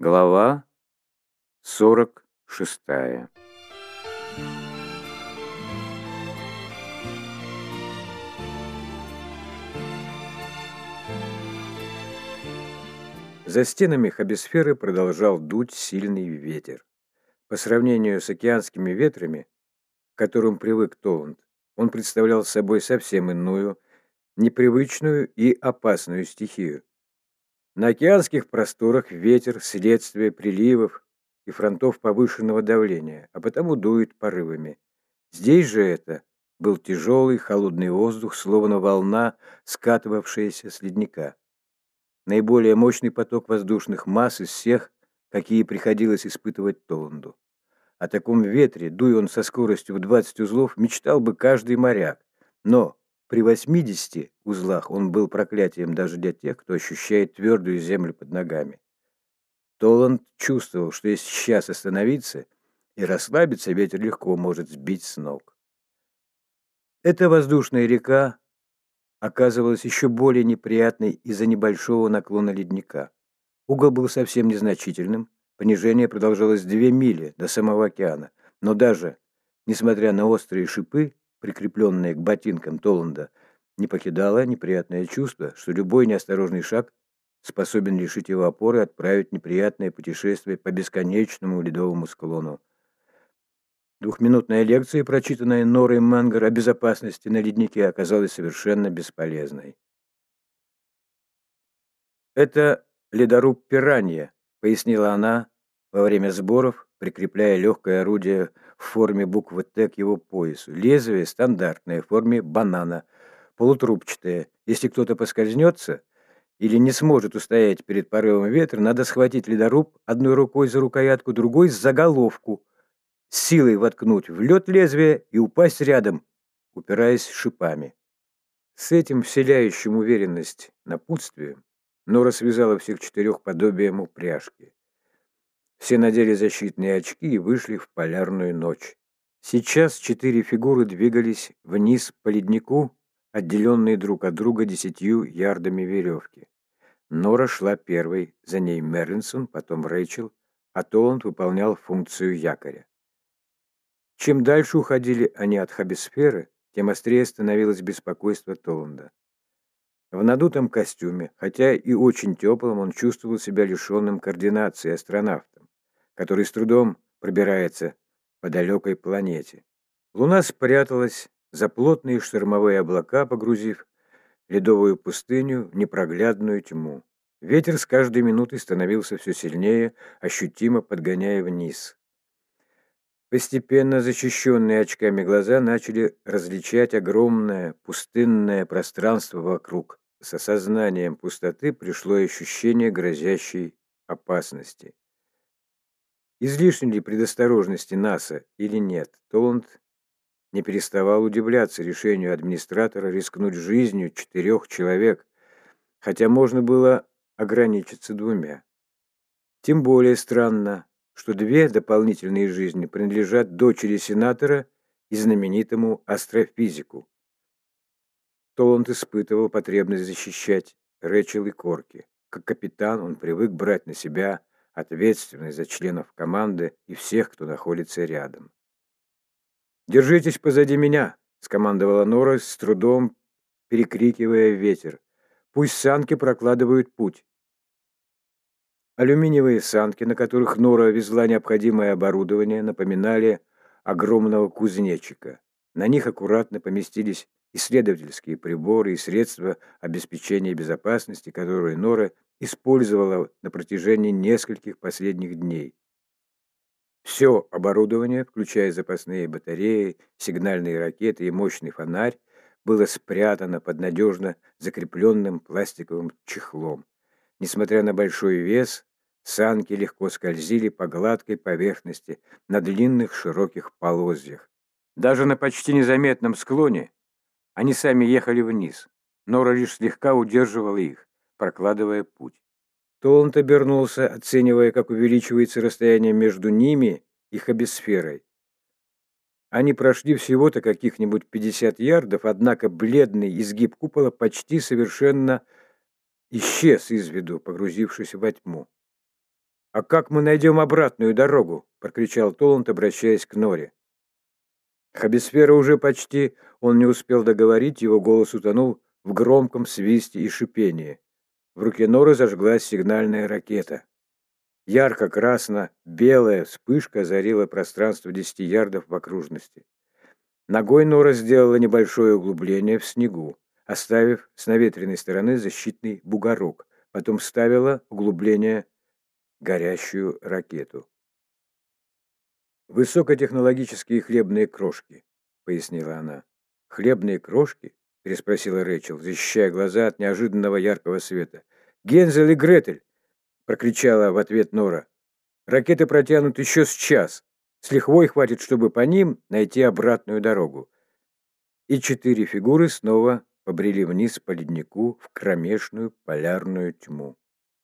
Глава 46 За стенами хабисферы продолжал дуть сильный ветер. По сравнению с океанскими ветрами, к которым привык Толланд, он представлял собой совсем иную, непривычную и опасную стихию. На океанских просторах ветер – следствие приливов и фронтов повышенного давления, а потому дует порывами. Здесь же это был тяжелый холодный воздух, словно волна, скатывавшаяся с ледника. Наиболее мощный поток воздушных масс из всех, какие приходилось испытывать Толанду. О таком ветре, дуя он со скоростью в 20 узлов, мечтал бы каждый моряк. Но при 80 узлах он был проклятием даже для тех, кто ощущает твердую землю под ногами. Толанд чувствовал, что если сейчас остановиться и расслабиться, ветер легко может сбить с ног. Эта воздушная река оказывалась еще более неприятной из-за небольшого наклона ледника. Угол был совсем незначительным, понижение продолжалось две мили до самого океана, но даже, несмотря на острые шипы, прикрепленное к ботинкам Толанда, не покидало неприятное чувство, что любой неосторожный шаг способен лишить его опоры и отправить неприятное путешествие по бесконечному ледовому склону. Двухминутная лекция, прочитанная Норой Мангер о безопасности на леднике, оказалась совершенно бесполезной. «Это ледоруб «Пиранья», — пояснила она во время сборов, прикрепляя легкое орудие в форме буквы «Т» к его поясу. Лезвие стандартное, в форме банана, полутрубчатое. Если кто-то поскользнется или не сможет устоять перед порывом ветра, надо схватить ледоруб одной рукой за рукоятку, другой за головку, силой воткнуть в лед лезвие и упасть рядом, упираясь шипами. С этим вселяющим уверенность напутствием Нора связала всех четырех подобием упряжки. Все надели защитные очки и вышли в полярную ночь. Сейчас четыре фигуры двигались вниз по леднику, отделенные друг от друга десятью ярдами веревки. Нора шла первой, за ней Мерлинсон, потом Рэйчел, а Толланд выполнял функцию якоря. Чем дальше уходили они от хабисферы, тем острее становилось беспокойство Толланда. В надутом костюме, хотя и очень теплом, он чувствовал себя лишенным координации астронавта который с трудом пробирается по далекой планете. Луна спряталась за плотные штормовые облака, погрузив ледовую пустыню в непроглядную тьму. Ветер с каждой минутой становился все сильнее, ощутимо подгоняя вниз. Постепенно защищенные очками глаза начали различать огромное пустынное пространство вокруг. С осознанием пустоты пришло ощущение грозящей опасности. Излишней ли предосторожности НАСА или нет, Толланд не переставал удивляться решению администратора рискнуть жизнью четырех человек, хотя можно было ограничиться двумя. Тем более странно, что две дополнительные жизни принадлежат дочери сенатора и знаменитому астрофизику. Толланд испытывал потребность защищать Рэчел и Корки. Как капитан он привык брать на себя ответственный за членов команды и всех, кто находится рядом. «Держитесь позади меня!» — скомандовала Нора с трудом, перекрикивая ветер. «Пусть санки прокладывают путь». Алюминиевые санки, на которых Нора везла необходимое оборудование, напоминали огромного кузнечика. На них аккуратно поместились исследовательские приборы и средства обеспечения безопасности, которые Нора использовала на протяжении нескольких последних дней. Все оборудование, включая запасные батареи, сигнальные ракеты и мощный фонарь, было спрятано под надежно закрепленным пластиковым чехлом. Несмотря на большой вес, санки легко скользили по гладкой поверхности на длинных широких полозьях. Даже на почти незаметном склоне они сами ехали вниз. Нора лишь слегка удерживала их прокладывая путь. Толланд обернулся, оценивая, как увеличивается расстояние между ними и хабисферой. Они прошли всего-то каких-нибудь 50 ярдов, однако бледный изгиб купола почти совершенно исчез из виду, погрузившись во тьму. «А как мы найдем обратную дорогу?» — прокричал Толланд, обращаясь к Норе. Хабисфера уже почти, он не успел договорить, его голос утонул в громком свисте и шипении. В руке Норы зажглась сигнальная ракета. Ярко-красно-белая вспышка озарила пространство десяти ярдов в окружности. Ногой Нора сделала небольшое углубление в снегу, оставив с наветренной стороны защитный бугорок, потом вставила углубление горящую ракету. «Высокотехнологические хлебные крошки», — пояснила она. «Хлебные крошки?» — переспросила Рэйчел, защищая глаза от неожиданного яркого света. «Гензель и Гретель!» — прокричала в ответ Нора. «Ракеты протянут еще с час. С лихвой хватит, чтобы по ним найти обратную дорогу». И четыре фигуры снова побрели вниз по леднику в кромешную полярную тьму.